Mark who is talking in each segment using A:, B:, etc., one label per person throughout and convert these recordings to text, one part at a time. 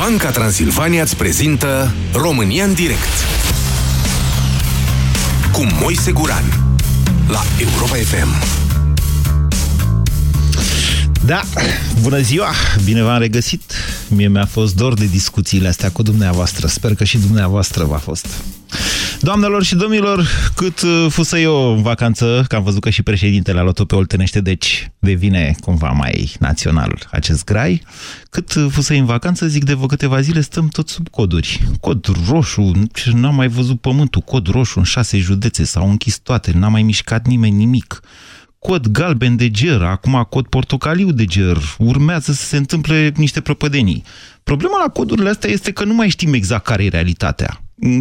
A: Banca Transilvania îți prezintă România în direct cu Moise Guran la Europa FM.
B: Da, bună ziua, bine v-am regăsit. Mie mi-a fost dor de discuțiile astea cu dumneavoastră. Sper că și dumneavoastră v-a fost. Doamnelor și domnilor, cât uh, fusă eu în vacanță, că am văzut că și președintele a luat-o pe Oltenește, deci devine cumva mai național acest grai, cât uh, fusă în vacanță, zic de vă câteva zile, stăm tot sub coduri. Cod roșu, n-am mai văzut pământul, cod roșu în șase județe, s-au închis toate, n-a mai mișcat nimeni nimic cod galben de ger, acum cod portocaliu de ger, urmează să se întâmple niște prăpădenii. Problema la codurile astea este că nu mai știm exact care e realitatea.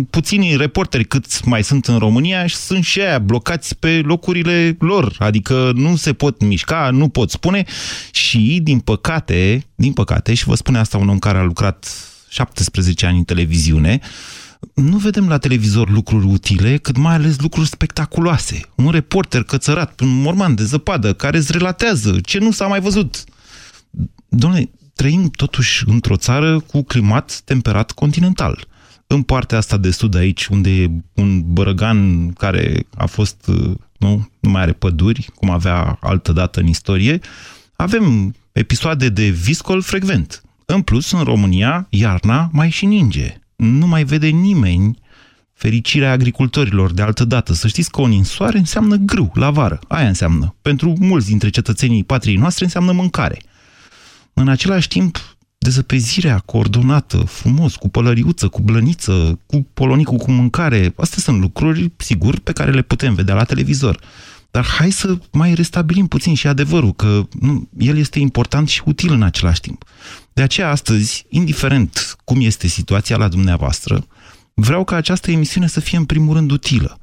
B: Puținii reporteri cât mai sunt în România sunt și aia blocați pe locurile lor, adică nu se pot mișca, nu pot spune și, din păcate, din păcate, și vă spune asta un om care a lucrat 17 ani în televiziune, nu vedem la televizor lucruri utile, cât mai ales lucruri spectaculoase. Un reporter cățărat, un morman de zăpadă, care îți relatează ce nu s-a mai văzut. Doamne, trăim totuși într-o țară cu climat temperat continental. În partea asta de sud aici, unde e un bărăgan care a fost, nu, nu mai are păduri, cum avea altă dată în istorie, avem episoade de viscol frecvent. În plus, în România, iarna mai și ninge nu mai vede nimeni fericirea agricultorilor de altă dată. Să știți că o ninsoare înseamnă grâu la vară. Aia înseamnă. Pentru mulți dintre cetățenii patriei noastre înseamnă mâncare. În același timp, dezăpezirea coordonată, frumos, cu pălăriuță, cu blăniță, cu polonicul cu mâncare, astea sunt lucruri, sigur, pe care le putem vedea la televizor. Dar hai să mai restabilim puțin și adevărul, că nu, el este important și util în același timp. De aceea, astăzi, indiferent cum este situația la dumneavoastră, vreau ca această emisiune să fie în primul rând utilă.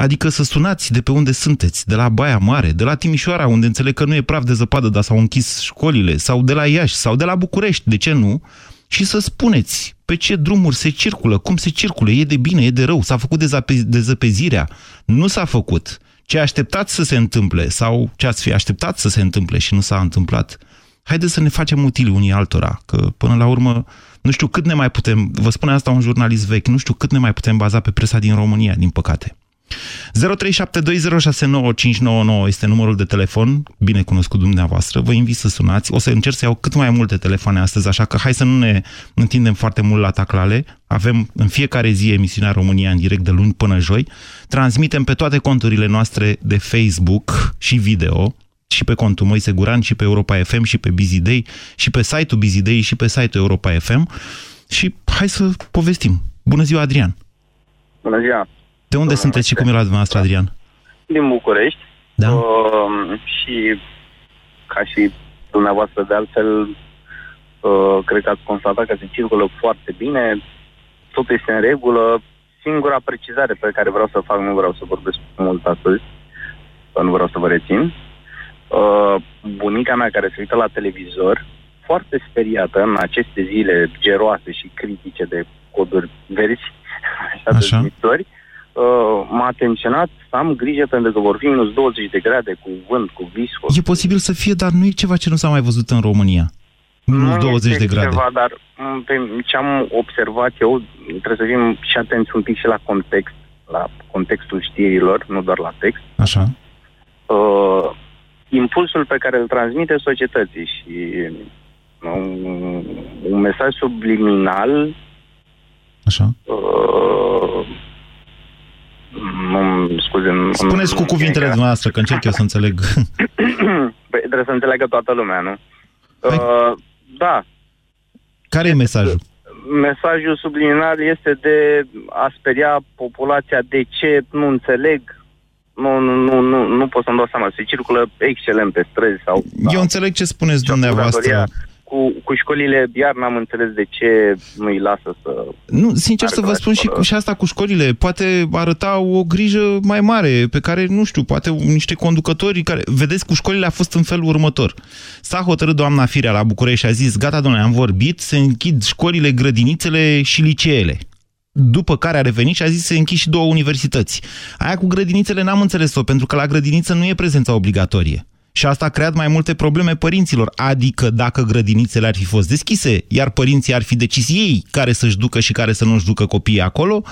B: Adică să sunați de pe unde sunteți, de la Baia Mare, de la Timișoara, unde înțeleg că nu e praf de zăpadă, dar s-au închis școlile, sau de la Iași, sau de la București, de ce nu? Și să spuneți pe ce drumuri se circulă, cum se circulă, e de bine, e de rău, s-a făcut dezăpezirea, nu s-a făcut. Ce așteptați să se întâmple, sau ce ați fi așteptat să se întâmple și nu s-a întâmplat, haideți să ne facem utili unii altora, că până la urmă, nu știu cât ne mai putem, vă spune asta un jurnalist vechi, nu știu cât ne mai putem baza pe presa din România, din păcate. 0372069599 este numărul de telefon, bine cunoscut dumneavoastră. Vă invit să sunați. O să încerc să iau cât mai multe telefoane astăzi, așa că hai să nu ne întindem foarte mult la taclale. Avem în fiecare zi emisiunea România în direct de luni până joi. Transmitem pe toate conturile noastre de Facebook și video și pe contul Moise Guran, și pe Europa FM, și pe Busy Day, și pe site-ul Busy Day, și pe site-ul Europa FM. Și hai să povestim. Bună ziua, Adrian!
C: Bună ziua!
B: De unde Bună sunteți și cum e la dumneavoastră, Adrian?
C: Din București.
B: Da?
C: Uh, și ca și dumneavoastră, de altfel, uh, cred că ați constatat că se circulă foarte bine, totul este în regulă. Singura precizare pe care vreau să fac, nu vreau să vorbesc mult astăzi, nu vreau să vă rețin, uh, bunica mea care se uită la televizor, foarte speriată în aceste zile geroase și critice de coduri verzi, așa, așa. de viitori, uh, m-a atenționat să am grijă pentru că vor fi minus 20 de grade cu vânt, cu visco.
B: E posibil să fie, dar nu e ceva ce nu s-a mai văzut în România. Minus nu 20 de grade. Ceva,
C: dar mm, pe ce am observat eu, trebuie să fim și atenți un pic și la context, la contextul știrilor, nu doar la text.
B: Așa.
C: Uh, impulsul pe care îl transmite societății și un, un mesaj subliminal
B: Așa.
C: Uh, nu, scuze,
B: Spuneți cu cuvintele dumneavoastră, că încerc eu să înțeleg.
C: păi, trebuie să înțeleagă toată lumea, nu? Păi... Uh, da.
B: Care e mesajul?
C: Mesajul subliminal este de a speria populația de ce nu înțeleg nu, nu, nu, nu, nu pot să-mi dau seama. Se circulă excelent pe străzi sau...
B: Eu da, înțeleg ce spuneți dumneavoastră.
C: Cu, cu școlile, iar n-am înțeles de ce nu-i lasă să...
B: Nu, sincer să vă spun și, cu, și asta cu școlile. Poate arăta o grijă mai mare, pe care, nu știu, poate niște conducători care... Vedeți, cu școlile a fost în felul următor. S-a hotărât doamna Firea la București și a zis, gata, domnule, am vorbit, se închid școlile, grădinițele și liceele după care a revenit și a zis să închid și două universități. Aia cu grădinițele n-am înțeles-o, pentru că la grădiniță nu e prezența obligatorie. Și asta a creat mai multe probleme părinților. Adică dacă grădinițele ar fi fost deschise, iar părinții ar fi decis ei care să-și ducă și care să nu-și ducă copiii acolo,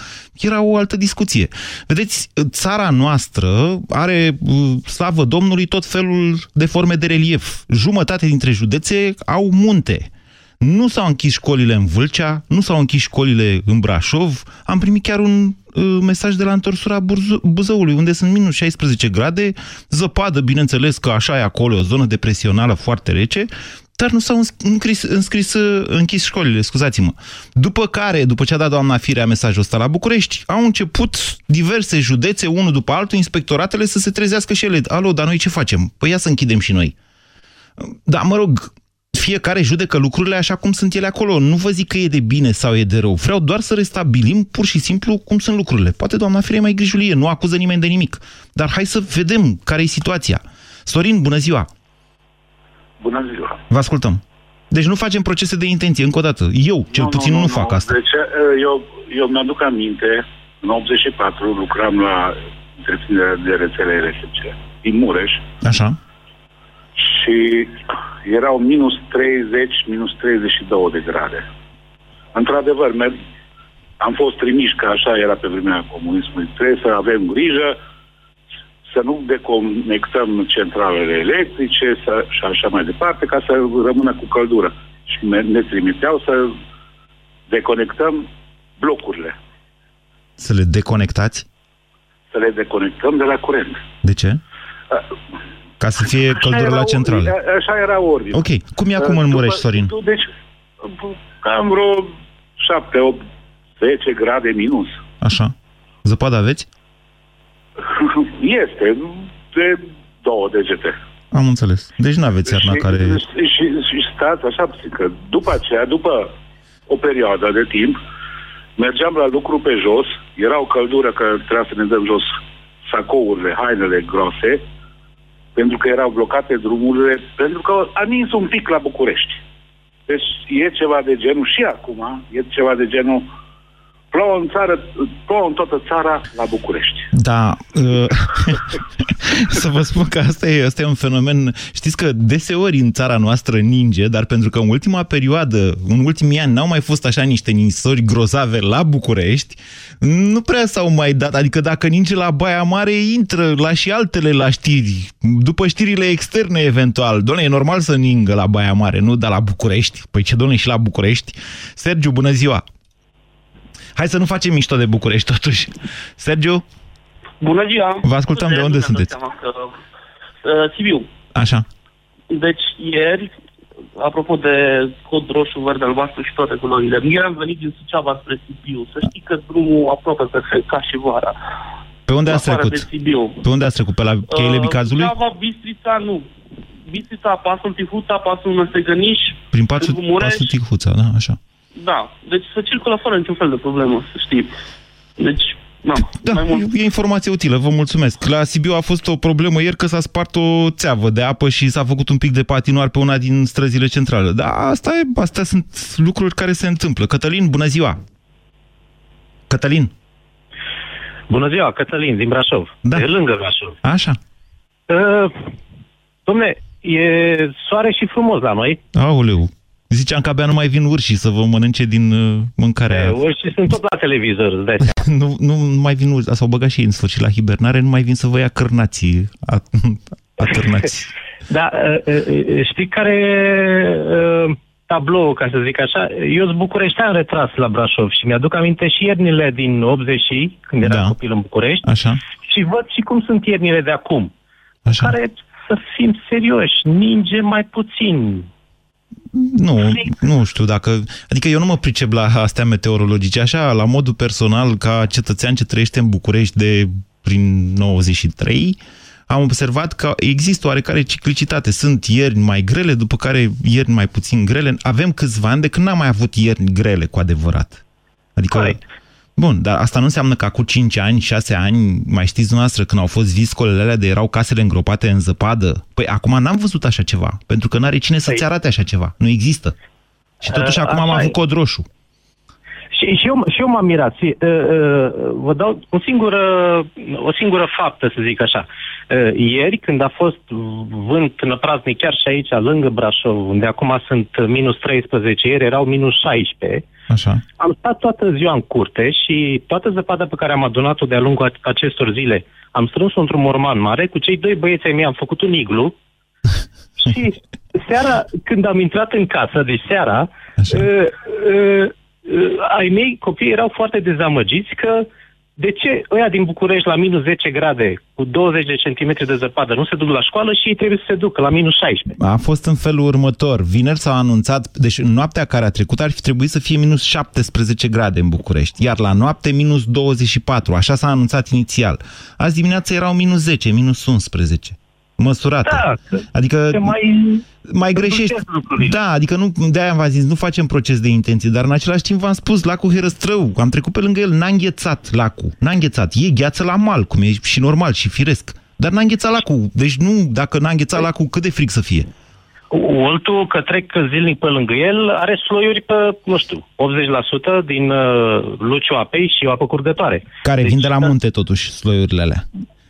B: era o altă discuție. Vedeți, țara noastră are, slavă Domnului, tot felul de forme de relief. Jumătate dintre județe au munte. Nu s-au închis școlile în Vâlcea, nu s-au închis școlile în Brașov. Am primit chiar un uh, mesaj de la întorsura Buzăului, unde sunt minus 16 grade, zăpadă, bineînțeles că așa e acolo, o zonă depresională foarte rece, dar nu s-au înscris, înscris, închis școlile, scuzați-mă. După care, după ce a dat doamna Firea mesajul ăsta la București, au început diverse județe, unul după altul, inspectoratele să se trezească și ele. Alo, dar noi ce facem? Păi ia să închidem și noi. Da, mă rog, fiecare judecă lucrurile așa cum sunt ele acolo. Nu vă zic că e de bine sau e de rău. Vreau doar să restabilim pur și simplu cum sunt lucrurile. Poate doamna Firea mai grijulie, nu acuză nimeni de nimic. Dar hai să vedem care e situația. Sorin, bună ziua!
D: Bună ziua!
B: Vă ascultăm. Deci nu facem procese de intenție, încă o dată. Eu, cel
D: nu,
B: puțin,
D: nu,
B: nu,
D: nu
B: fac asta.
D: Deci, eu, eu mi-aduc aminte, în 84 lucram la întreținerea de rețele electrice din Mureș.
B: Așa.
D: Și erau minus 30, minus 32 de grade. Într-adevăr, am fost trimiși, că așa era pe vremea comunismului, trebuie să avem grijă să nu deconectăm centralele electrice să, și așa mai departe, ca să rămână cu căldură. Și ne trimiteau să deconectăm blocurile.
B: Să le deconectați?
D: Să le deconectăm de la curent.
B: De ce? Ca să fie căldură la centrale.
D: Așa era ordine.
B: Ok. Cum e acum în Mureș, Sorin?
D: Deci, cam vreo 7, 8, 10 grade minus.
B: Așa. Zăpadă aveți?
D: Este, de două degete.
B: Am înțeles. Deci nu aveți iarna
D: și,
B: care...
D: Și, și, și stați așa puțin, că după aceea, după o perioadă de timp, mergeam la lucru pe jos, era o căldură că trebuia să ne dăm jos sacourile, hainele groase, pentru că erau blocate drumurile, pentru că a nins un pic la București. Deci e ceva de genul, și acum, e ceva de genul Plouă în țară, plouă în toată țara la București.
B: Da. Uh, să vă spun că asta e, asta e un fenomen. Știți că deseori în țara noastră ninge, dar pentru că în ultima perioadă, în ultimii ani, n-au mai fost așa niște ninsori grozave la București, nu prea s-au mai dat. Adică dacă ninge la Baia Mare, intră la și altele la știri. După știrile externe, eventual. Doamne, e normal să ningă la Baia Mare, nu? Dar la București? Păi ce, doamne, și la București? Sergiu, bună ziua! Hai să nu facem mișto de București, totuși. Sergiu?
E: Bună ziua!
B: Vă ascultăm, de unde sunteți?
E: Că, uh, Sibiu.
B: Așa.
E: Deci, ieri, apropo de cod roșu, verde, albastru și toate culorile, ieri am venit din Suceava spre Sibiu. Să știi că drumul aproape perfect, ca și vara.
B: Pe unde ați trecut? De
E: Sibiu.
B: Pe unde ați trecut? Pe la cheile uh, Bicazului?
E: Suceava, Bistrița, nu. Bistrița, Pasul Tihuța, Pasul Năstegăniș,
B: Prin Pasul, Pasul Tihuța, da, așa.
E: Da, deci să circulă fără niciun fel de problemă, să știi. Deci, da,
B: da mai mult. e informație utilă, vă mulțumesc. La Sibiu a fost o problemă ieri că s-a spart o țeavă de apă și s-a făcut un pic de patinoar pe una din străzile centrale. Da, asta e, astea sunt lucruri care se întâmplă. Cătălin, bună ziua! Cătălin!
F: Bună ziua, Cătălin, din Brașov.
B: Da.
F: De lângă Brașov.
B: Așa.
F: Uh, domne, e soare și frumos la noi.
B: Aoleu, Ziceam că abia nu mai vin urși să vă mănânce din uh, mâncarea.
F: E, urșii sunt tot la televizor, îți dai
B: nu, nu mai vin urși, s-au băgat și ei în sfârșit la hibernare, nu mai vin să vă ia cârnații, atârnați.
F: da, uh, uh, știi care tablou, ca să zic așa, eu sunt bucureștean retras la Brașov și mi-aduc aminte și iernile din 80 când eram da. copil în București
B: Așa.
F: și văd și cum sunt iernile de acum.
B: Așa.
F: Care, să fim serioși, ninge mai puțin,
B: nu, nu știu dacă... Adică eu nu mă pricep la astea meteorologice. Așa, la modul personal, ca cetățean ce trăiește în București de prin 93, am observat că există oarecare ciclicitate. Sunt ierni mai grele, după care ierni mai puțin grele. Avem câțiva ani de când n-am mai avut ierni grele cu adevărat. Adică... Correct. Bun, dar asta nu înseamnă că acum 5 ani, 6 ani, mai știți dumneavoastră, când au fost viscolele alea de erau casele îngropate în zăpadă? Păi acum n-am văzut așa ceva, pentru că n-are cine să-ți păi- arate așa ceva. Nu există. Și totuși a, acum am avut cod roșu.
F: Și, și, eu, și eu m-am mirat. Uh, uh, vă dau o singură, o singură faptă, să zic așa. Uh, ieri, când a fost vânt năpraznic chiar și aici, lângă Brașov, unde acum sunt minus 13, ieri erau minus 16,
B: Așa.
F: am stat toată ziua în curte și toată zăpada pe care am adunat-o de-a lungul acestor zile am strâns-o într-un morman mare, cu cei doi băieți ai mei am făcut un iglu și seara, când am intrat în casă, de seara, uh, uh, uh, ai mei copii erau foarte dezamăgiți că de ce ăia din București la minus 10 grade, cu 20 de centimetri de zăpadă, nu se duc la școală și ei trebuie să se ducă la minus 16?
B: A fost în felul următor. Vineri s-a anunțat, deci în noaptea care a trecut ar fi trebuit să fie minus 17 grade în București, iar la noapte minus 24, așa s-a anunțat inițial. Azi dimineața erau minus 10, minus 11 măsurată.
F: Da,
B: adică
F: mai,
B: mai greșești. Da, adică nu, de-aia v-am zis, nu facem proces de intenție, dar în același timp v-am spus, lacul Herăstrău, am trecut pe lângă el, n-a înghețat lacul, n-a înghețat, e gheață la mal, cum e și normal și firesc, dar n-a înghețat lacul, deci nu, dacă n-a înghețat lacul, cât de frig să fie?
F: Oltul, că trec zilnic pe lângă el, are sloiuri pe, nu știu, 80% din uh, luciu apei și o apă curgătoare.
B: Care deci, vin de la munte, totuși, sloiurile alea.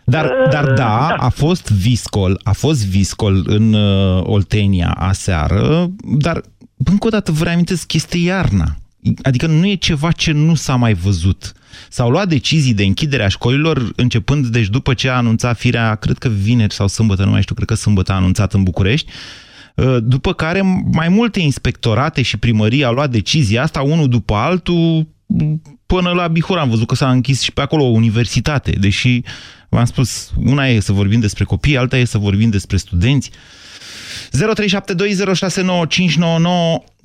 B: Dar, uh, dar da, da, a fost viscol, a fost viscol în uh, Oltenia aseară, dar încă o dată vă reamintesc, este iarna. Adică nu e ceva ce nu s-a mai văzut. S-au luat decizii de închidere a școlilor începând, deci după ce a anunțat firea, cred că vineri sau sâmbătă, nu mai știu, cred că sâmbătă a anunțat în București, uh, după care mai multe inspectorate și primării au luat decizia asta, unul după altul, până la Bihor am văzut că s-a închis și pe acolo o universitate, deși V-am spus, una e să vorbim despre copii, alta e să vorbim despre studenți. 0372069599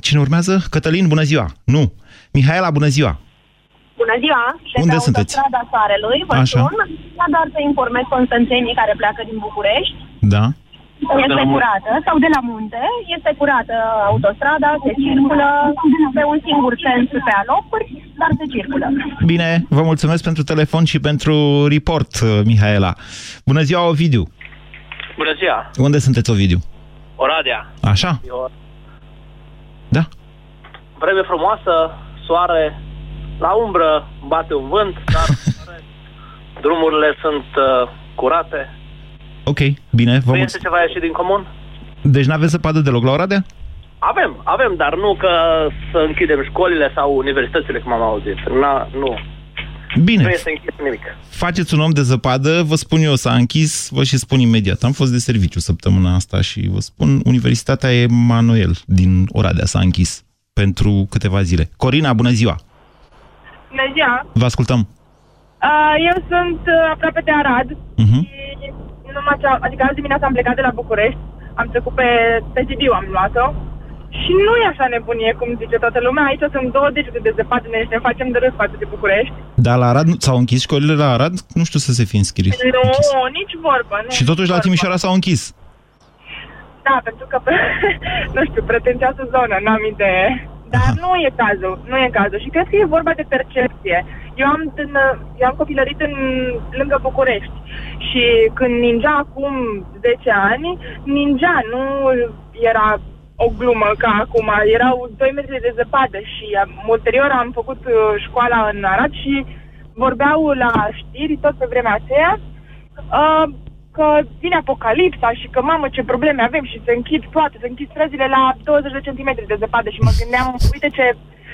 B: Cine urmează? Cătălin, bună ziua! Nu. Mihaela, bună ziua!
G: Bună ziua! De
B: Unde sunteți?
G: Strada Soarelui, vă
B: Așa.
G: sun, doar să informez constanțenii care pleacă din București.
B: Da.
G: Este curată, sau de la munte, este curată autostrada, se circulă pe un singur sens pe alocuri, dar se circulă.
B: Bine, vă mulțumesc pentru telefon și pentru report, uh, Mihaela. Bună ziua, Ovidiu!
H: Bună ziua!
B: Unde sunteți, Ovidiu?
H: Oradea.
B: Așa?
H: Eu...
B: Da.
H: Vreme frumoasă, soare, la umbră bate un vânt, dar drumurile sunt uh, curate.
B: Ok, bine. Vă
H: nu este ceva ieșit din comun?
B: Deci n-aveți zăpadă deloc la Oradea?
H: Avem, avem, dar nu că să închidem școlile sau universitățile, cum am auzit. Na, nu.
B: Bine.
H: Nu este închis nimic.
B: Faceți un om de zăpadă, vă spun eu, s-a închis, vă și spun imediat. Am fost de serviciu săptămâna asta și vă spun, Universitatea Emanuel din Oradea s-a închis pentru câteva zile. Corina, bună ziua!
I: Bună ziua!
B: Vă ascultăm!
I: Uh, eu sunt uh, aproape de Arad
B: uh-huh.
I: și numai ce, adică azi dimineața am plecat de la București, am trecut pe, pe Sibiu, am luat-o și nu e așa nebunie, cum zice toată lumea. Aici sunt două degete de zăpadă, ne, ne facem de râs față de București.
B: Dar la Arad s-au închis școlile la Arad? Nu știu să se fi înscris.
I: Nu,
B: închis.
I: nici vorbă. Nu,
B: și totuși la Timișoara s-au închis.
I: Da, pentru că, nu știu, pretențioasă zonă, n-am idee. Dar Aha. nu e cazul, nu e cazul. Și cred că e vorba de percepție. Eu am, în, eu am copilărit în, lângă București și când ningea acum 10 ani, ningea, nu era o glumă ca acum. Erau 2 metri de zăpadă și ulterior am făcut uh, școala în Arad și vorbeau la știri tot pe vremea aceea uh, că vine apocalipsa și că, mamă, ce probleme avem și se închid toate, se închid străzile la 20 de centimetri de zăpadă și mă gândeam, uite ce,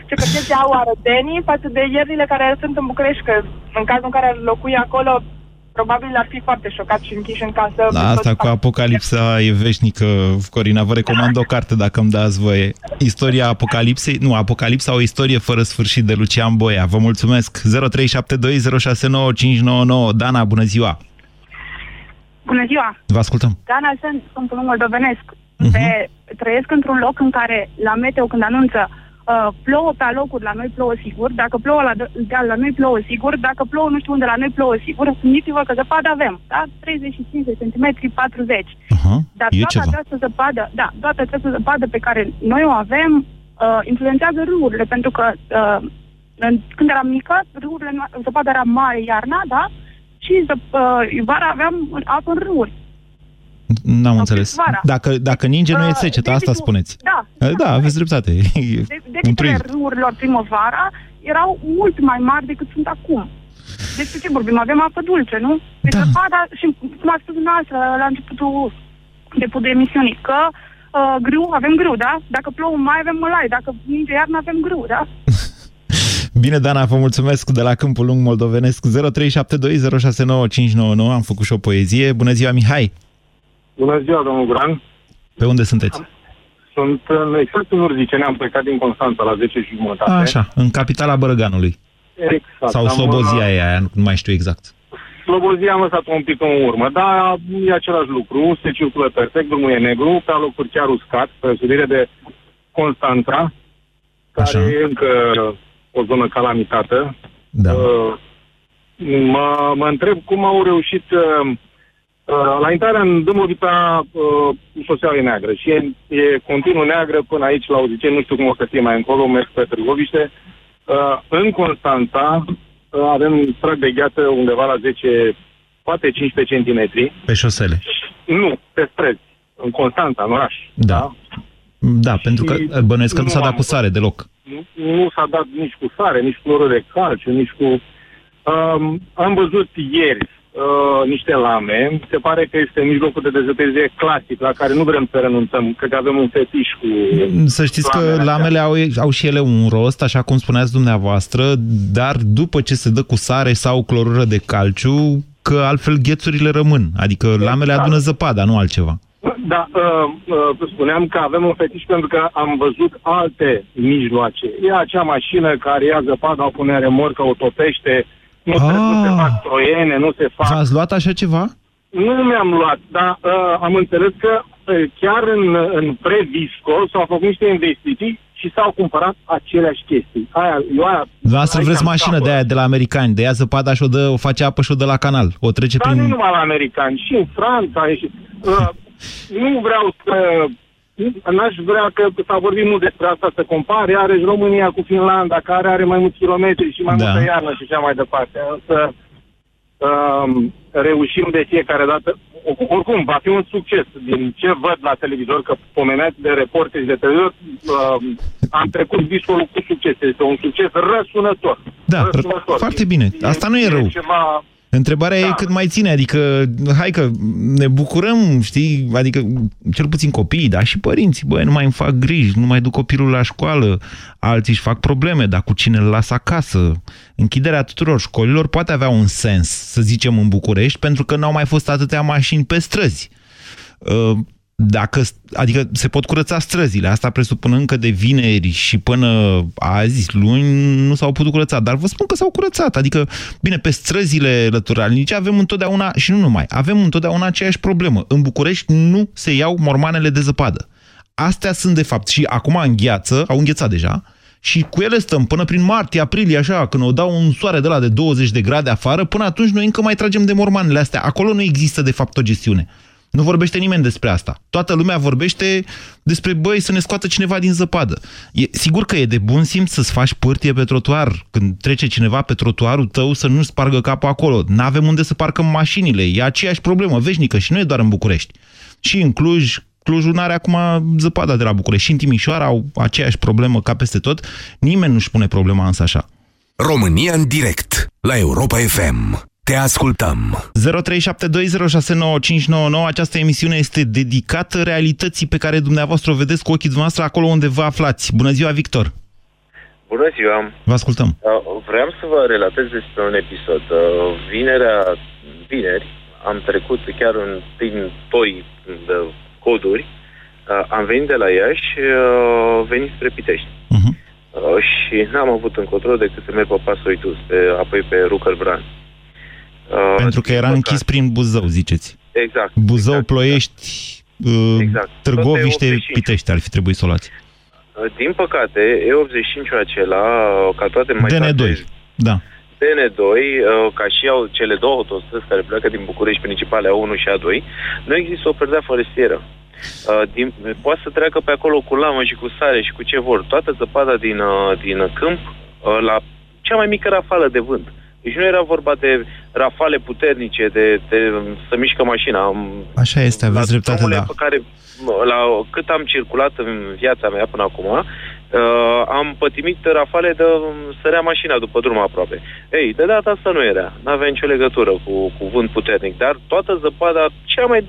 I: ce percepție au arădenii față de ierile care sunt în București, că în cazul în care ar locui acolo, probabil ar fi foarte șocat și închiși în casă.
B: La asta cu apocalipsa e veșnică, Corina. Vă recomand o carte dacă îmi dați voie. Istoria apocalipsei, nu, apocalipsa o istorie fără sfârșit de Lucian Boia. Vă mulțumesc. 0372069599. Dana, bună ziua!
J: Bună ziua!
B: Vă ascultăm.
J: Dana, sunt, sunt un moldovenesc. Uh-huh. Pe, trăiesc într-un loc în care la meteo când anunță uh, plouă pe alocuri, la noi plouă sigur, dacă plouă la deal, la noi plouă sigur, dacă plouă nu știu unde, la noi plouă sigur, gândiți-vă că zăpadă avem, da? 35 de centimetri, 40.
B: Uh-huh.
J: Dar
B: e
J: toată
B: ceva.
J: această zăpadă, da, toată această zăpadă pe care noi o avem, uh, influențează râurile, pentru că uh, în, când eram mică, râurile, zăpada era mare iarna, da? Și uh, vara aveam apă în râuri.
B: N-am înțeles.
J: Vara.
B: Dacă, dacă ninge, nu e
J: Uh,
B: secetă, asta
J: debitul-
B: spuneți.
J: Da.
B: Da, aveți dreptate.
J: De, debitele râurilor primăvara erau mult mai mari decât sunt acum. despre ce vorbim? Avem apă dulce, nu? Deci
B: Da.
J: zăpada, și cum a spus dumneavoastră la începutul începutul emisiunii, că uh, grâu, avem grâu, da? Dacă plouă mai avem mălai, dacă ninge iarnă avem grâu, da?
B: Bine, Dana, vă mulțumesc de la Câmpul Lung Moldovenesc 0372069599. Am făcut și o poezie. Bună ziua, Mihai!
K: Bună ziua, domnul Gran.
B: Pe unde sunteți?
K: Sunt în, exact în Urzicene, am plecat din Constanța la 10 și jumătate.
B: Așa, în capitala Bărăganului.
K: Exact.
B: Sau
K: Am,
B: Slobozia
K: uh,
B: e aia, nu mai știu exact.
K: Slobozia am lăsat un pic în urmă, dar e același lucru, se circulă perfect, drumul e negru, pe alocuri chiar uscat, pe deosebire de Constanța, care
B: Așa.
K: e încă o zonă calamitată.
B: Da.
K: Uh, mă, mă întreb cum au reușit uh, uh, la intrarea în Dâmbovița uh, șoseaua e neagră și e, e continuu neagră până aici la Uziceni, nu știu cum o să fie mai încolo, merg pe Târgoviște. Uh, în Constanța uh, avem prag de gheață undeva la 10, poate 15 centimetri.
B: Pe șosele.
K: Nu, pe străzi, în Constanța, în oraș.
B: Da. Da, pentru că
K: Și
B: bănuiesc că nu
K: nu
B: s-a dat
K: am-
B: cu sare deloc.
K: nu, nu s-a dat nici cu sare, nici cu cloruri de calciu, nici cu... Um, am văzut ieri uh, niște lame. Se pare că este mijlocul de dezăpezire clasic, la care nu vrem să renunțăm. Cred că avem un fetiș cu...
B: Să știți că
K: lamele astea.
B: lamele au, au și ele un rost, așa cum spuneați dumneavoastră, dar după ce se dă cu sare sau clorură de calciu, că altfel ghețurile rămân. Adică lamele adună zăpada, nu altceva.
K: Da, uh, uh, spuneam că avem un fetiș pentru că am văzut alte mijloace. E acea mașină care ia zăpada, o pune în remorcă, o topește, nu, se, nu se
B: Ah.
K: fac troiene, nu se fac...
B: V-ați luat așa ceva?
K: Nu mi-am luat, dar uh, am înțeles că uh, chiar în, în pre-visco s-au făcut niște investiții și s-au cumpărat aceleași chestii. Aia, eu aia,
B: Dumneavoastră
K: aici
B: vreți
K: am
B: mașină
K: capul.
B: de aia de la americani, de ea zăpada și o, dă, o face apă și o dă la canal. O trece
K: Dar nu
B: prin...
K: numai la americani, și în Franța. E și, uh, nu vreau să... N-aș vrea că s-a vorbit mult despre asta, să compare are România cu Finlanda, care are mai mulți kilometri și mai
B: Da.
K: multă iarnă și așa mai departe. Însă um, reușim de fiecare dată. O- Oricum, va fi un succes. Din ce văd la televizor, că pomeneați de reporteri de televizor, um, am trecut visul cu succes. Este un succes răsunător.
B: Da,
K: răsunător.
B: foarte bine. Asta nu e rău.
K: Ceva...
B: Întrebarea
K: Da.
B: e cât mai ține, adică, hai că ne bucurăm, știi, adică, cel puțin copiii, dar și părinții, băi, nu mai îmi fac griji, nu mai duc copilul la școală, alții își fac probleme, dar cu cine îl las acasă? Închiderea tuturor școlilor poate avea un sens, să zicem, în București, pentru că n-au mai fost atâtea mașini pe străzi. Uh, Dacă, adică se pot curăța străzile, asta presupunând că de vineri și până azi, luni, nu s-au putut curăța. Dar vă spun că s-au curățat. Adică, bine, pe străzile lăturalnice avem întotdeauna, și nu numai, avem întotdeauna aceeași problemă. În București nu se iau mormanele de zăpadă. Astea sunt, de fapt, și acum îngheață, au înghețat deja, și cu ele stăm până prin martie, aprilie, așa, când o dau un soare de la de 20 de grade afară, până atunci noi încă mai tragem de mormanele astea. Acolo nu există, de fapt, o gestiune. Nu vorbește nimeni despre asta. Toată lumea vorbește despre, băi, să ne scoată cineva din zăpadă. E, sigur că e de bun simț să-ți faci pârtie pe trotuar. Când trece cineva pe trotuarul tău să nu spargă capul acolo. N-avem unde să parcăm mașinile. E aceeași problemă veșnică și nu e doar în București. Și în Cluj, Clujul nu are acum zăpada de la București. Și în Timișoara au aceeași problemă ca peste tot. Nimeni nu-și pune problema însă așa.
A: România în direct la Europa FM. Te ascultăm.
B: 0372069599. Această emisiune este dedicată realității pe care dumneavoastră o vedeți cu ochii dumneavoastră acolo unde vă aflați. Bună ziua, Victor!
L: Bună ziua!
B: Vă ascultăm.
L: Uh, Vreau să vă relatez despre un episod. Uh, Vinerea, vineri, am trecut chiar în, prin toi de coduri. Uh, Am venit de la Iași, uh, venit spre Pitești.
B: Uh-huh.
L: Uh, Și n-am avut încotro decât să merg pe Pasoitus, pe, apoi pe Rucălbran. Uh,
B: Pentru că era închis prin Buzău, ziceți.
L: Exact.
B: Buzău, exact, Ploiești, uh,
L: Exact.
B: Târgoviște,
L: Toate 85.
B: Pitești ar fi trebuit să o luați.
L: Uh, Din păcate, E85-ul acela, uh, ca toate mai
B: DN2,
L: toate
B: da.
L: DN2, uh, ca și au cele două autostrăzi care pleacă din București principale, A1 și A2, nu există o perdea forestieră. Uh, din, poate să treacă pe acolo cu lamă și cu sare și cu ce vor. Toată zăpada din, uh, din câmp uh, la cea mai mică rafală de vânt. Deci nu era vorba de rafale puternice, de, de să mișcă mașina. Am-
B: Așa este, aveți dreptate,
L: drumurile
B: da.
L: pe care, la cât am circulat în viața mea până acum, Uh, am pătimit rafale de sărea mașina după drum aproape. Ei, de data asta nu era. Nu avea nicio legătură cu, cu vânt puternic, dar toată zăpada cea mai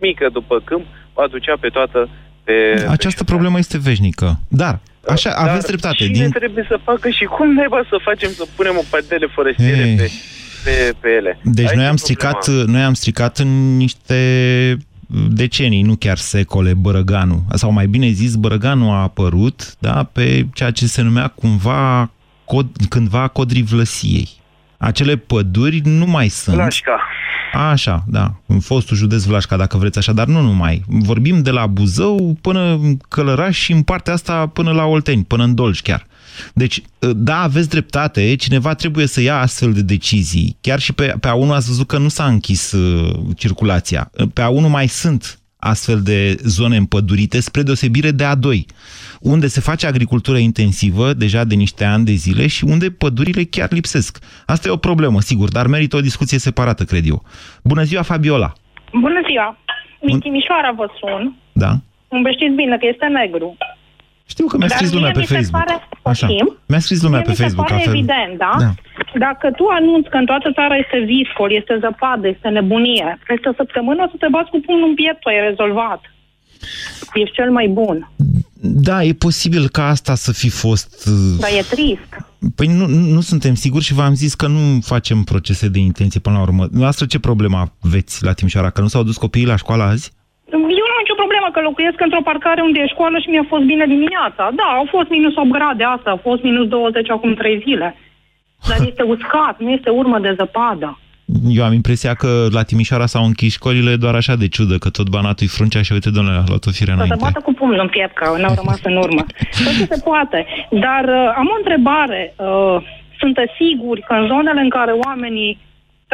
L: mică după câmp o aducea pe toată pe...
B: Această
L: pe
B: problemă este veșnică. Dar, așa,
L: dar
B: aveți dreptate.
L: Cine din... trebuie să facă și cum naiba să facem să punem o padele forestiere
B: Ei.
L: pe, pe, pe ele?
B: Deci
L: Aici
B: noi
L: e
B: am,
L: problema.
B: stricat, noi am stricat în niște decenii, nu chiar secole, Bărăganul. Sau mai bine zis, Bărăganul a apărut da, pe ceea ce se numea cumva cod, cândva codrii Vlăsiei. Acele păduri nu mai sunt.
L: Vlașca.
B: Așa, da, în fostul județ Vlașca, dacă vreți așa, dar nu numai. Vorbim de la Buzău până în Călăraș și în partea asta până la Olteni, până în Dolj chiar. Deci, da, aveți dreptate, cineva trebuie să ia astfel de decizii. Chiar și pe, pe A1 ați văzut că nu s-a închis uh, circulația. Pe A1 mai sunt astfel de zone împădurite, spre deosebire de A2, unde se face agricultură intensivă deja de niște ani de zile și unde pădurile chiar lipsesc. Asta e o problemă, sigur, dar merită o discuție separată, cred eu. Bună ziua, Fabiola!
J: Bună ziua! Din Timișoara vă sun.
B: Da?
J: Îmi știți bine că este negru.
B: Știu că mi-a
J: Dar
B: scris
J: mie
B: lumea pe
J: mi se
B: Facebook.
J: Pare,
B: Așa.
J: Poftim?
B: Mi-a scris lumea
J: Mie
B: pe
J: mi se
B: Facebook.
J: pare
B: altfel-
J: evident, da?
B: Da.
J: Dacă tu anunți că în toată țara este viscol, este zăpadă, este nebunie, peste o săptămână o să te bați cu pumnul în piept, ai rezolvat. Ești cel mai bun.
B: Da, e posibil ca asta să fi fost... uh,
J: Dar e trist.
B: Păi nu, nu nu suntem siguri și v-am zis că nu facem procese de intenție până la urmă. Noastră ce problemă aveți la Timișoara? Că nu s-au dus copiii la școală azi?
J: Eu nu am nicio problemă că locuiesc într-o parcare unde e școală și mi-a fost bine dimineața. Da, au fost minus 8 grade asta, au fost minus 20 acum 3 zile. Dar este uscat, nu este urmă de zăpadă.
B: Eu am impresia că la Timișoara s-au închis școlile doar așa de ciudă, că tot banatul i fruncea și uite, domnule, a luat o fire
J: Să se
B: înainte.
J: bată cu pumnul în piept, că n-au rămas în urmă. Tot ce se poate. Dar uh, am o întrebare. Uh, sunteți siguri că în zonele în care oamenii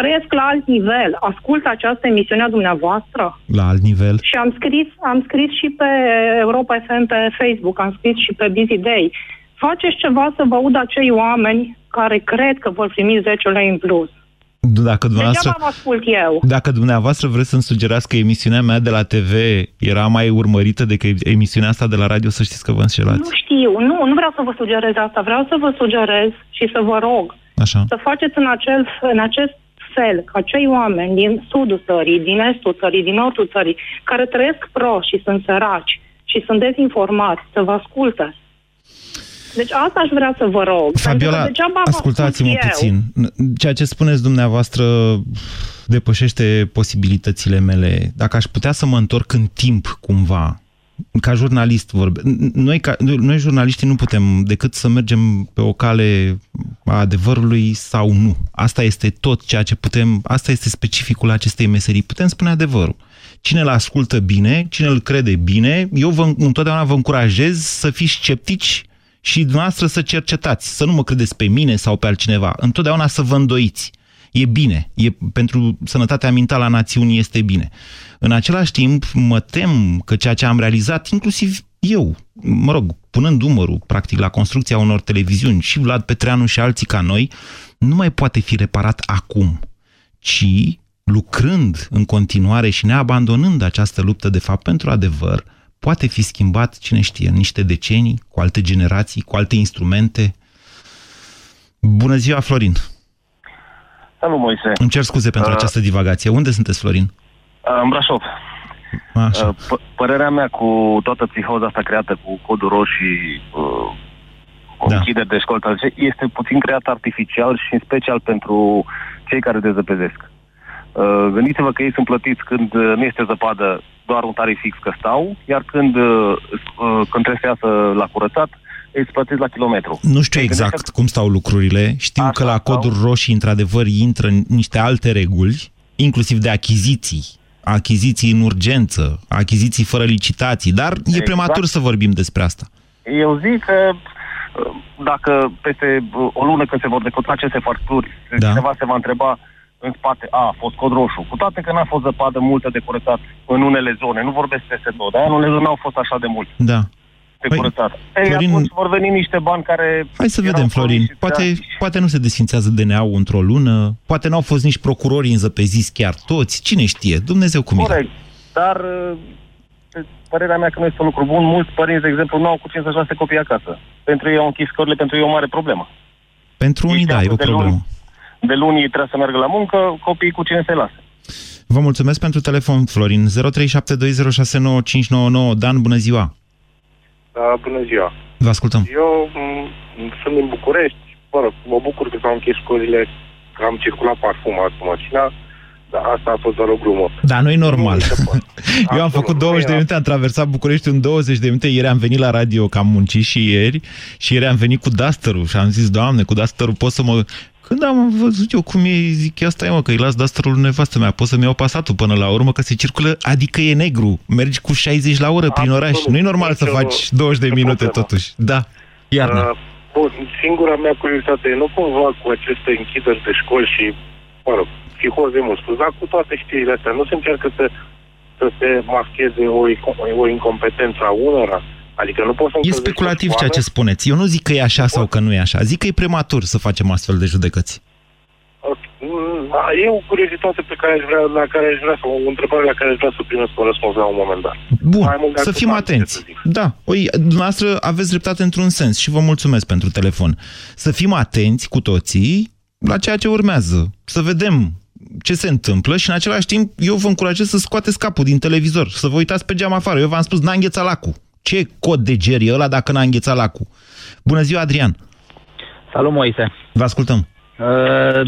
J: trăiesc la alt nivel, ascultă această emisiune a dumneavoastră?
B: La alt nivel?
J: Și am scris, am scris și pe Europa FM pe Facebook, am scris și pe Busy Day. Faceți ceva să vă audă acei oameni care cred că vor primi 10 lei în plus.
B: Dacă dumneavoastră,
J: Degeaba vă ascult eu.
B: dacă dumneavoastră vreți să-mi sugerați că emisiunea mea de la TV era mai urmărită decât emisiunea asta de la radio, să știți că vă înșelați.
J: Nu știu, nu, nu vreau să vă sugerez asta, vreau să vă sugerez și să vă rog
B: Așa.
J: să faceți în, acel, în acest fel ca cei oameni din sudul țării, din estul țării, din nordul țării, care trăiesc prost și sunt săraci și sunt dezinformați, să vă asculte. Deci asta aș vrea să vă rog. pentru
B: Fabiola,
J: că degeaba vă
B: ascultați-mă
J: ascult eu.
B: puțin. Ceea ce spuneți dumneavoastră depășește posibilitățile mele. Dacă aș putea să mă întorc în timp cumva, ca jurnalist vorbe. Noi, ca, noi jurnaliștii nu putem decât să mergem pe o cale a adevărului sau nu. Asta este tot ceea ce putem, asta este specificul acestei meserii. Putem spune adevărul. Cine îl ascultă bine, cine îl crede bine, eu vă, întotdeauna vă încurajez să fiți sceptici și dumneavoastră să cercetați, să nu mă credeți pe mine sau pe altcineva, întotdeauna să vă îndoiți. E bine, e, pentru sănătatea mentală a națiunii este bine. În același timp, mă tem că ceea ce am realizat, inclusiv eu, mă rog, punând umărul, practic, la construcția unor televiziuni, și Vlad Petreanu și alții ca noi, nu mai poate fi reparat acum, ci lucrând în continuare și neabandonând această luptă, de fapt, pentru adevăr, poate fi schimbat, cine știe, în niște decenii, cu alte generații, cu alte instrumente. Bună ziua, Florin!
M: Salut, Moise!
B: Îmi cer scuze pentru
M: Uh,
B: această divagație. Unde sunteți, Florin?
M: În Brașov.
B: Așa.
M: Uh, P- părerea mea cu toată psihoza asta creată cu codul roșii, uh,
B: Da.
M: închideri de școli, toate acestea, este puțin creat artificial și în special pentru cei care dezăpezesc. Uh, gândiți-vă că ei sunt plătiți când uh, nu este zăpadă, doar un tarif fix că stau, iar când, uh, uh, când trebuie să iasă la curățat, îi sunt plătiți la kilometru.
B: Nu știu
M: Ei,
B: exact
M: gândește-
B: cum stau lucrurile. Știu că la coduri roșii, într-adevăr, intră în niște alte reguli, inclusiv de achiziții. Achiziții în urgență, achiziții fără licitații, dar e
M: Exact.
B: prematur să vorbim despre asta.
M: Eu zic că uh, dacă peste uh, o lună când se vor decuta aceste facturi,
B: Da.
M: cineva se va întreba în spate, a, a fost cod roșu. Cu toate că n-a fost zăpadă multă de curățat în unele zone, nu vorbesc peste tot, dar în unele zone n-au fost așa de mult
B: Da.
M: De
B: Păi,
M: curățat. Ei,
B: Florin-
M: atunci vor veni niște bani care...
B: Hai să
M: erau
B: vedem, Florin.
M: promiși
B: Poate,
M: de-
B: poate nu se desfințează DNA-ul într-o lună, poate n-au fost nici procurorii înzăpeziți chiar toți, cine știe, Dumnezeu cu mine.
M: Corect. Dar uh, părerea mea că nu este un lucru bun. Mulți părinți, de exemplu, nu au cu 56 copii acasă. Pentru ei au închis școlile, pentru ei e o mare problemă.
B: Pentru unii, da, e o
M: de
B: problemă.
M: luni, de luni trebuie să meargă la muncă, copiii cu cine se lasă.
B: Vă mulțumesc pentru telefon, Florin. 0372069599. Dan, bună ziua!
N: Da, bună ziua.
B: Vă ascultăm.
N: Eu m, sunt din București. Mă rog, mă bucur că s-au închis școlile, că am circulat parfumat cu mașina, dar asta a fost doar o glumă.
B: Da, nu e normal.
N: Nu mi se poate.
B: Eu am făcut 20 de minute, am traversat București în 20 de minute, ieri am venit la radio, că am muncit și ieri, și ieri am venit cu Duster-ul și am zis, doamne, cu Duster-ul pot să mă... Când am văzut eu cum e, zic, ia stai mă, că îi las Duster-ul lui nevastă mea, pot să-mi iau pasatul până la urmă, că se circulă, adică e negru, mergi cu 60 la oră prin oraș, nu e normal să
N: Nicio-
B: faci 20 de
N: nicio
B: minute
N: problemă.
B: totuși. Da, iarna.
N: Uh, bun, singura mea curiozitate e nu cumva cu aceste închideri de școli și, mă rog, fihoze mult spus, dar cu toate știrile astea, nu se încearcă să, să se mascheze o, inco- o incompetență a unora? Adică nu poți să
B: E
N: încălzești o
B: speculativ
N: școală?
B: ceea ce spuneți. Eu nu zic că e așa sau că nu e așa. Zic că e prematur să facem astfel de judecăți.
N: Mm, E o curiozitate pe care aș vrea, la care aș vrea, sau o întrebare la care aș vrea să primesc un răspuns la un moment dat.
B: Bun,
N: Mai mult de
B: să
N: atât
B: fim
N: am ce
B: atenți.
N: să zic.
B: Da, oi, dumneavoastră aveți dreptate într-un sens și vă mulțumesc pentru telefon. Să fim atenți cu toții la ceea ce urmează. Să vedem ce se întâmplă și în același timp eu vă încurajez să scoateți capul din televizor, să vă uitați pe geam afară. Eu v-am spus, n-a înghețat lacul. Ce cod de ger e ăla dacă n-a înghețat lacul? Bună ziua, Adrian!
O: Salut, Moise.
B: Vă ascultăm.
O: Uh,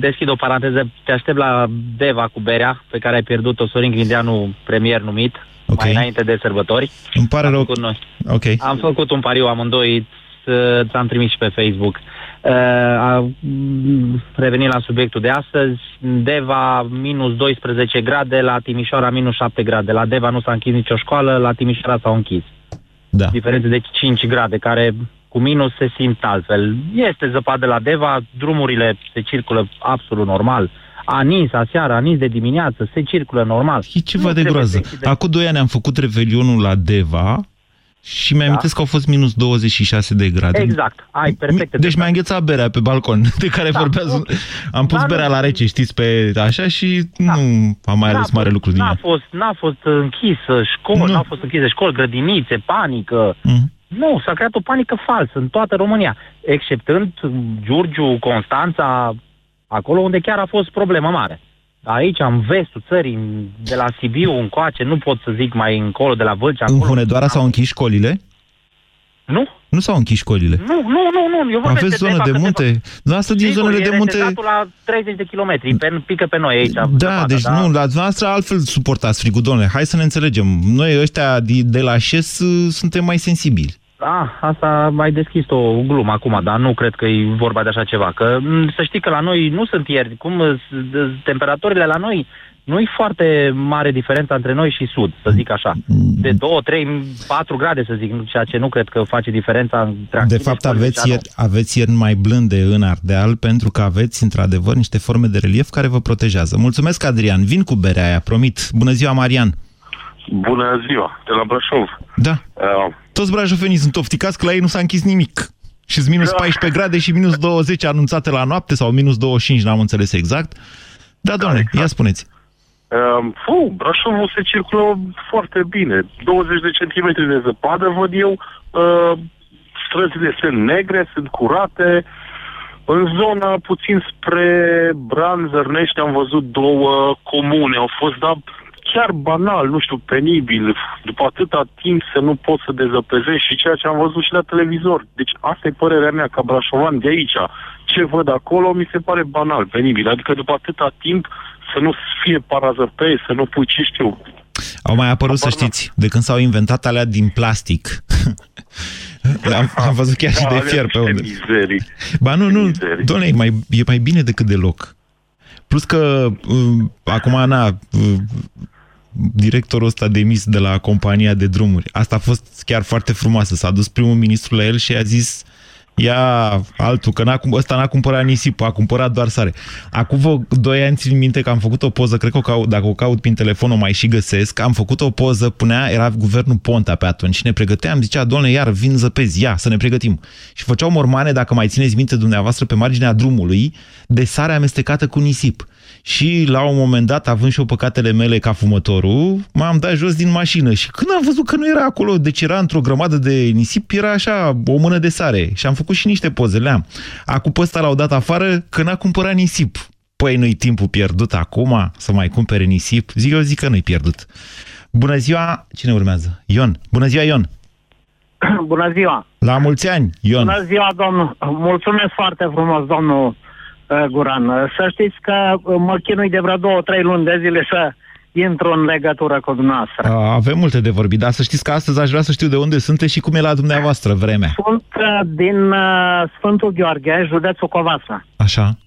O: deschid o paranteză. Te aștept la Deva cu berea, pe care ai pierdut-o Sorin Grindeanu, premier numit,
B: Ok.
O: mai înainte de sărbători.
B: Îmi pare rău.
O: Cu noi.
B: Ok.
O: Am făcut un pariu amândoi, ți- ți-am trimis și pe Facebook. Uh, a, m, revenind la subiectul de astăzi, Deva minus 12 grade, la Timișoara minus 7 grade. La Deva nu s-a închis nicio școală, la Timișoara s-au închis.
B: Da.
O: Diferențe de 5 grade, care cu minus se simt altfel. Este zăpadă la Deva, drumurile se circulă absolut normal. A nins aseară, a nins de dimineață, se circulă normal.
B: E ceva de groază. Acum doi ani am făcut revelionul la Deva și mi-am da. că au fost minus 26 de grade.
O: Exact, ai perfecte.
B: Deci mi-a înghețat berea pe balcon, de care
O: Da,
B: vorbează.
O: ok.
B: Am pus
O: Da,
B: berea
O: nu-
B: la rece, știți, pe așa și nu am mai
O: N-a
B: ales mare
O: fost-
B: lucru din
O: n-a
B: ea.
O: fost, n-a fost închisă școli, n-au fost închise școli, grădinițe, panică.
B: Mm.
O: Nu, s-a creat o panică falsă în toată România, exceptând Giurgiu, Constanța, acolo unde chiar a fost problemă mare. Aici, în vestul țării, în- de la Sibiu încoace, nu pot să zic mai încolo, de la Vâlcea,
B: În
O: acolo.
B: Hunedoara s-au închis școlile?
O: Nu?
B: Nu s-au închis școlile.
O: Nu, nu, nu, nu. Eu vorbesc
B: Aveți zonă
O: Deva,
B: de
O: că
B: munte? Dumneavoastră din
O: Sigur,
B: zonele
O: e
B: de munte...
O: rețetatul la 30 de kilometri, pe, pică pe noi aici.
B: Da,
O: zăpada,
B: deci
O: da?
B: nu, la dumneavoastră altfel suportați frigul, domnule. Hai să ne înțelegem. Noi ăștia de, de la șes uh, suntem mai sensibili.
O: Da, asta mai deschis o glumă acum, dar nu cred că e vorba de așa ceva. Că m, să știi că la noi nu sunt ieri. Cum s- de- temperaturile la noi nu e foarte mare diferența între noi și sud, să zic așa. De 2, 3, 4 grade, să zic, ceea ce nu cred că face diferența între
B: De
O: Achille
B: fapt,
O: și Pălășanu.
B: aveți ieri, aveți ieri mai blânde în Ardeal pentru că aveți, într-adevăr, niște forme de relief care vă protejează. Mulțumesc, Adrian. Vin cu berea aia, promit. Bună ziua, Marian.
P: Bună ziua, de la Brașov.
B: Da.
P: Uh,
B: Toți brașofenii sunt ofticați că la ei nu s-a închis nimic. Și minus
P: Da.
B: 14 grade și minus 20 anunțate la noapte sau minus 25, n-am înțeles exact. Da, domnule, ia spuneți.
P: uh, fu, Brașovul se circulă foarte bine. 20 de centimetri de zăpadă, văd eu. Uh, străzile sunt negre, sunt curate. În zona puțin spre Bran, Zărnești, am văzut două comune. Au fost, dar chiar banal, nu știu, penibil. După atâta timp să nu poți să dezăpezești și ceea ce am văzut și la televizor. Deci asta e părerea mea ca brașovan de aici. Ce văd acolo mi se pare banal, penibil. Adică după atâta timp să nu fie parazăpei, să nu pui ce știu.
B: Au mai apărut, să știți, de când s-au inventat alea din plastic. am, am văzut chiar și
P: Da,
B: de
P: alea
B: fier pe
P: niște
B: unde.
P: Mizerii.
B: Ba nu, nu, doamne, e mai, e mai bine decât deloc. Plus că uh, acum, na, uh, directorul ăsta demis de la compania de drumuri, asta a fost chiar foarte frumoasă. S-a dus primul ministru la el și a zis Ia altul, că n-a, ăsta n-a cumpărat nisip, a cumpărat doar sare. Acum vă doi ani țin minte că am făcut o poză, cred că o caut, dacă o caut prin telefon o mai și găsesc, am făcut o poză, punea, era guvernul Ponta pe atunci și ne pregăteam, zicea, doamne, iar vin zăpezi, ia, să ne pregătim. Și făceau mormane, dacă mai țineți minte dumneavoastră, pe marginea drumului, de sare amestecată cu nisip și la un moment dat, având și eu păcatele mele ca fumătorul, m-am dat jos din mașină și când am văzut că nu era acolo, deci era într-o grămadă de nisip, era așa o mână de sare și am făcut și niște poze, le-am. Acum pe ăsta l-au dat afară că n-a cumpărat nisip. Păi nu-i timpul pierdut acum să mai cumpere nisip? Zic eu zic că nu-i pierdut. Bună ziua! Cine urmează? Ion. Bună ziua, Ion!
Q: Bună ziua!
B: La mulți ani, Ion!
Q: Bună ziua, domnul! Mulțumesc foarte frumos, domnul uh, Guran. Să știți că uh, mă chinui de vreo două, trei luni de zile să intru în legătură cu dumneavoastră.
B: A, Avem multe de vorbit, dar să știți că astăzi aș vrea să știu de unde sunteți și cum e la dumneavoastră vremea.
Q: Sunt uh, din uh, Sfântul Gheorghe, județul Covasna.
B: Așa.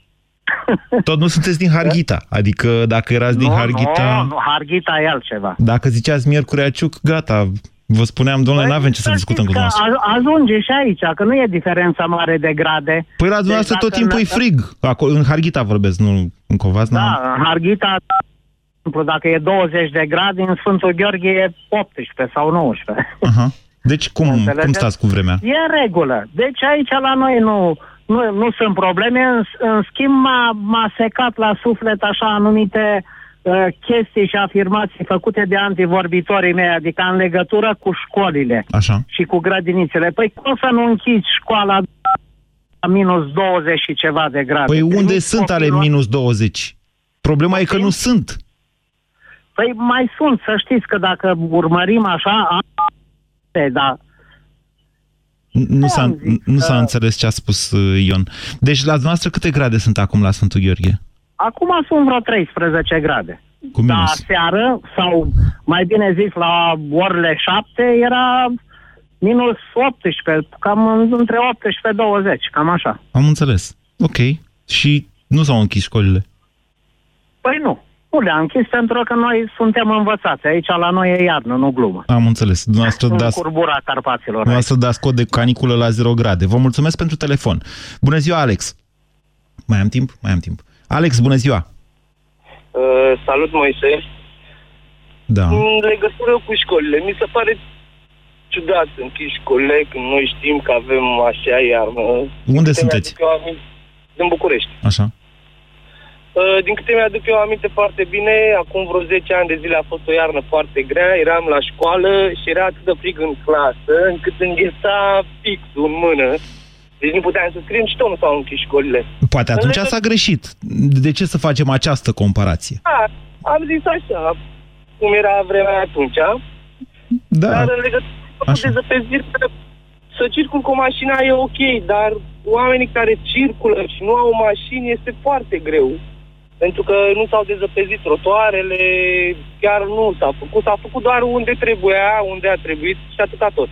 B: Tot nu sunteți din Harghita, adică dacă erați din
Q: nu,
B: Harghita...
Q: Nu, nu, Harghita e altceva.
B: Dacă ziceați Miercurea Ciuc, gata, vă spuneam, domnule, nu avem ce să
Q: Să
B: discutăm cu
Q: știți că
B: dumneavoastră.
Q: a- ajunge și aici, că nu e diferența mare de grade.
B: Păi la dumneavoastră
Q: Deci
B: tot
Q: dacă
B: timpul e
Q: ne-
B: frig. Acolo, în Harghita vorbesc, nu în Covasna.
Q: Da, în Harghita, de exemplu, dacă e 20 de grade, în Sfântul Gheorghe e 18 sau 19.
B: Aha. Deci cum,
Q: Înțelegeți?
B: cum stați cu vremea?
Q: E în regulă. Deci aici la noi nu, nu, nu sunt probleme. În, în schimb m-a, m-a secat la suflet așa anumite uh, chestii și afirmații făcute de antivorbitorii mei, adică în legătură cu școlile
B: Așa.
Q: și cu grădinițele. Păi cum să nu închizi școala la minus 20 și ceva de grade?
B: Păi
Q: Că
B: unde
Q: nu
B: sunt ale
Q: copilul-
B: minus 20? Problema e că nu sunt.
Q: Păi mai sunt, să știți că dacă urmărim așa, a- da,
B: Nu s-a, nu s-a
Q: că-
B: înțeles ce a spus uh, Ion. Deci la dumneavoastră câte grade sunt acum la Sfântul Gheorghe?
Q: Acum sunt vreo 13 grade.
B: Cu minus.
Q: Dar seară, sau mai bine zis la orele 7, era minus 18, cam în- între 18-20, cam așa.
B: Am înțeles. Ok. Și nu s-au închis școlile.
Q: Păi nu, nu le-am închis pentru că noi suntem învățați. Aici la noi e iarnă, nu glumă.
B: Am înțeles. Dumneavoastră
Q: În
B: dați,
Q: curbura Carpaților.
B: dumneavoastră dați cod de caniculă la 0 grade. Vă mulțumesc pentru telefon. Bună ziua, Alex. Mai am timp? Mai am timp. Alex, bună ziua.
R: Uh, salut, Moise.
B: Da.
R: În legătură cu școlile, mi se pare ciudat să închizi școlile când noi știm că avem așa iarnă.
B: Unde
R: Câte
B: sunteți?
R: mi-aduc eu aminte- Din București.
B: Așa.
R: Uh, din câte mi-aduc eu aminte foarte bine, acum vreo 10 ani de zile a fost o iarnă foarte grea, eram la școală și era atât de frig în clasă, încât îngheța pixul în mână. Deci nu puteam să scriem și tot nu s-au închis școlile.
B: Poate atunci s-a greșit. De ce să facem această comparație?
R: Da, am zis așa, cum era vremea atunci.
B: Da.
R: Dar în legătură cu dezăpeziri, să circul cu mașina e ok, dar oamenii care circulă și nu au mașini este foarte greu. Pentru că nu s-au dezăpezit trotuarele, chiar nu s-a făcut. S-a făcut doar unde trebuia, unde a trebuit și atâta tot.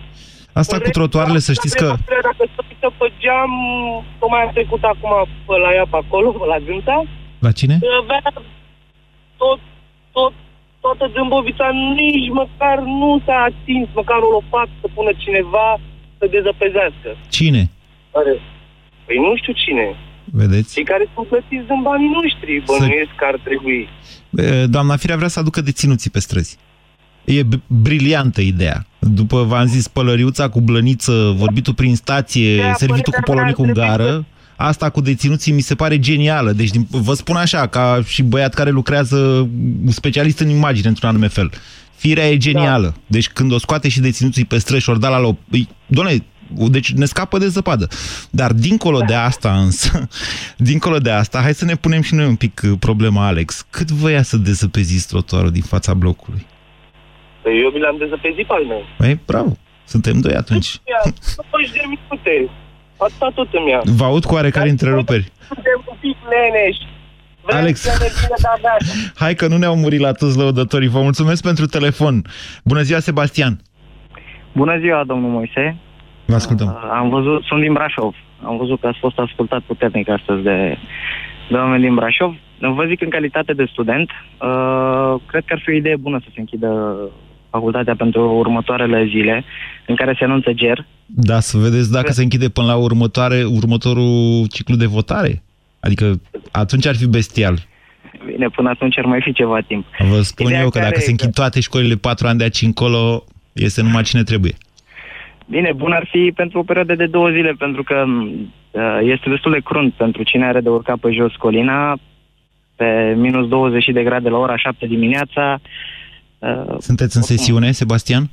B: Asta cu trotuarele, să știți că...
R: Dacă se uită pe geam, tocmai am trecut acum pe la ea pe acolo, pe la Gânta,
B: La cine?
R: avea tot, tot, toată Dâmbovița, nici măcar nu s-a atins, măcar o lopată să pună cineva să dezăpezească.
B: Cine?
R: Care? Păi nu știu cine.
B: Vedeți?
R: Cei care sunt plătiți din banii noștri, bănuiesc că ar trebui.
B: E, Doamna Firea vrea să aducă deținuții pe străzi. E b- briliantă ideea. După, v-am zis, pălăriuța cu blăniță, vorbitul prin stație,
R: Da,
B: servitul cu
R: părerea mea
B: polonicul în
R: ar trebui
B: gară, asta cu deținuții mi se pare genială. Deci din, vă spun așa, ca și băiat care lucrează un specialist în imagine, într-un anume fel. Firea e genială. Da. Deci când o scoate și deținuții pe străzi și ori da la loc, îi- doamne, deci ne scapă de zăpadă. Dar dincolo da. de asta însă, dincolo de asta, hai să ne punem și noi un pic uh, problema, Alex. Cât vă ia să dezăpeziți trotuarul din fața blocului?
R: Păi eu mi l-am dezăpezit pe al meu.
B: Păi, bravo. Suntem doi atunci.
R: Ia, 20 de minute. Atâta tot îmi ia.
B: Vă aud cu oarecare întreruperi.
R: Suntem un pic leneși. Vrem
B: Alex.
R: să ne vină de-abia.
B: Hai că nu ne-au murit la toți lăudătorii. Vă mulțumesc pentru telefon. Bună ziua, Sebastian.
S: Bună ziua, domnul Moise.
B: Vă ascultăm.
S: Uh, Am văzut, sunt din Brașov. Am văzut că ați fost ascultat puternic astăzi de, de oameni din Brașov. Vă zic în calitate de student, uh, cred că ar fi o idee bună să se închidă facultatea pentru următoarele zile, în care se anunță ger.
B: Da, să vedeți dacă se închide până la următoare, următorul ciclu de votare. Adică atunci ar fi bestial.
S: Bine, până atunci ar mai fi ceva timp.
B: Vă spun
S: Ideea
B: eu că
S: care
B: dacă
S: e
B: se închid toate școlile patru ani de aici încolo, este numai cine trebuie.
S: Bine, bun ar fi pentru o perioadă de două zile, pentru că uh, este destul de crunt pentru cine are de urcat pe jos colina, pe minus 20 de grade la ora 7 dimineața. Uh,
B: Sunteți în sesiune, Sebastian?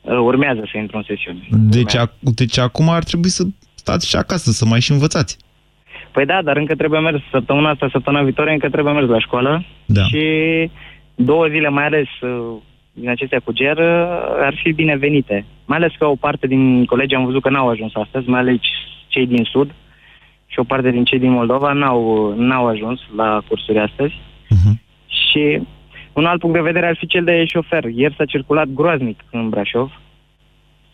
S: uh, urmează să intru în sesiune.
B: Deci, ac- deci acum ar trebui să stați și acasă, să mai și învățați.
S: Păi da, dar încă trebuie mers. Săptămâna asta, săptămâna viitoare, încă trebuie mers la școală.
B: Da.
S: Și două zile, mai ales uh, din acestea cu ger, uh, ar fi binevenite. Mai ales că o parte din colegi am văzut că n-au ajuns astăzi, mai ales cei din Sud și o parte din cei din Moldova n-au, n-au ajuns la cursuri astăzi. Și un alt punct de vedere ar fi cel de șofer. Ieri s-a circulat groaznic în Brașov.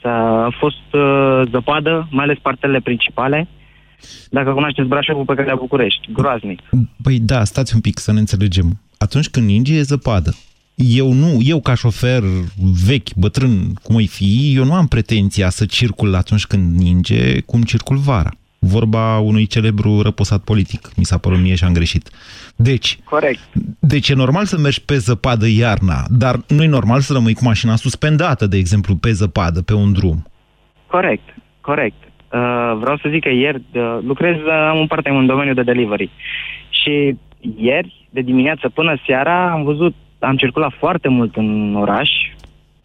S: S-a a fost uh, zăpadă, mai ales partele principale. Dacă cunoașteți Brașovul pe calea București, groaznic.
B: Păi da, stați un pic să ne înțelegem. Atunci când ninge e zăpadă. Eu nu, eu ca șofer vechi, bătrân, cum îi fi, eu nu am pretenția să circul atunci când ninge cum circul vara. Vorba unui celebru răposat politic, mi s-a părut mie și am greșit. Deci,
S: Corect.
B: deci e normal să mergi pe zăpadă iarna, dar nu e normal să rămâi cu mașina suspendată, de exemplu, pe zăpadă, pe un drum.
S: Corect, corect. Uh, vreau să zic că ieri uh, lucrez, uh, am un parte în domeniul de delivery. Și ieri, de dimineață până seara, am văzut, am circulat foarte mult în oraș,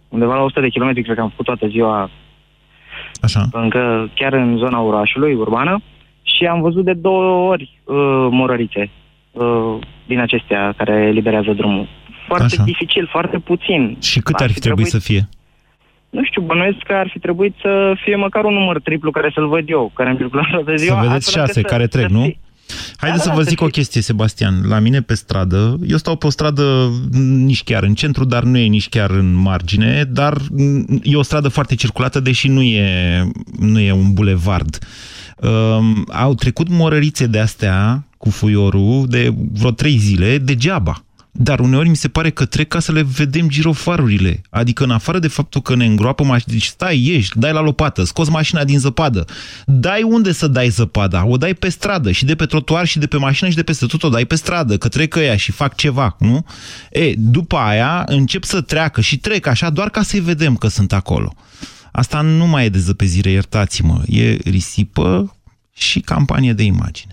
S: undeva la 100 de kilometri, cred că am făcut toată ziua
B: Așa.
S: încă chiar în zona orașului, urbană, și am văzut de două ori uh, morărițe uh, din acestea care eliberează drumul. Foarte
B: Așa.
S: dificil, foarte puțin.
B: Și cât ar fi trebuit să fie?
S: Nu știu, bănuiesc că ar fi trebuit să fie măcar un număr triplu care să-l văd eu, care am circulat toată ziua.
B: Să vedeți
S: astfel încât
B: șase
S: să-
B: care trec,
S: să
B: nu?
S: Fie-
B: Haideți
S: Da,
B: să
S: da,
B: vă
S: să
B: zic o chestie, Sebastian. La mine pe stradă, eu stau pe o stradă nici chiar în centru, dar nu e nici chiar în margine, dar mm, e o stradă foarte circulată, deși nu e, nu e un bulevard. Um, au trecut morărițe de astea cu fuiorul de vreo trei zile degeaba. Dar uneori mi se pare că trec ca să le vedem girofarurile. Adică în afară de faptul că ne îngroapă mașina, deci stai, ieși, dai la lopată, scoți mașina din zăpadă. Dai unde să dai zăpada? O dai pe stradă și de pe trotuar și de pe mașină și de peste tot o dai pe stradă, că trec ăia și fac ceva, nu? E, după aia încep să treacă și trec așa doar ca să-i vedem că sunt acolo. Asta nu mai e dezăpezire, iertați-mă, e risipă și campanie de imagine.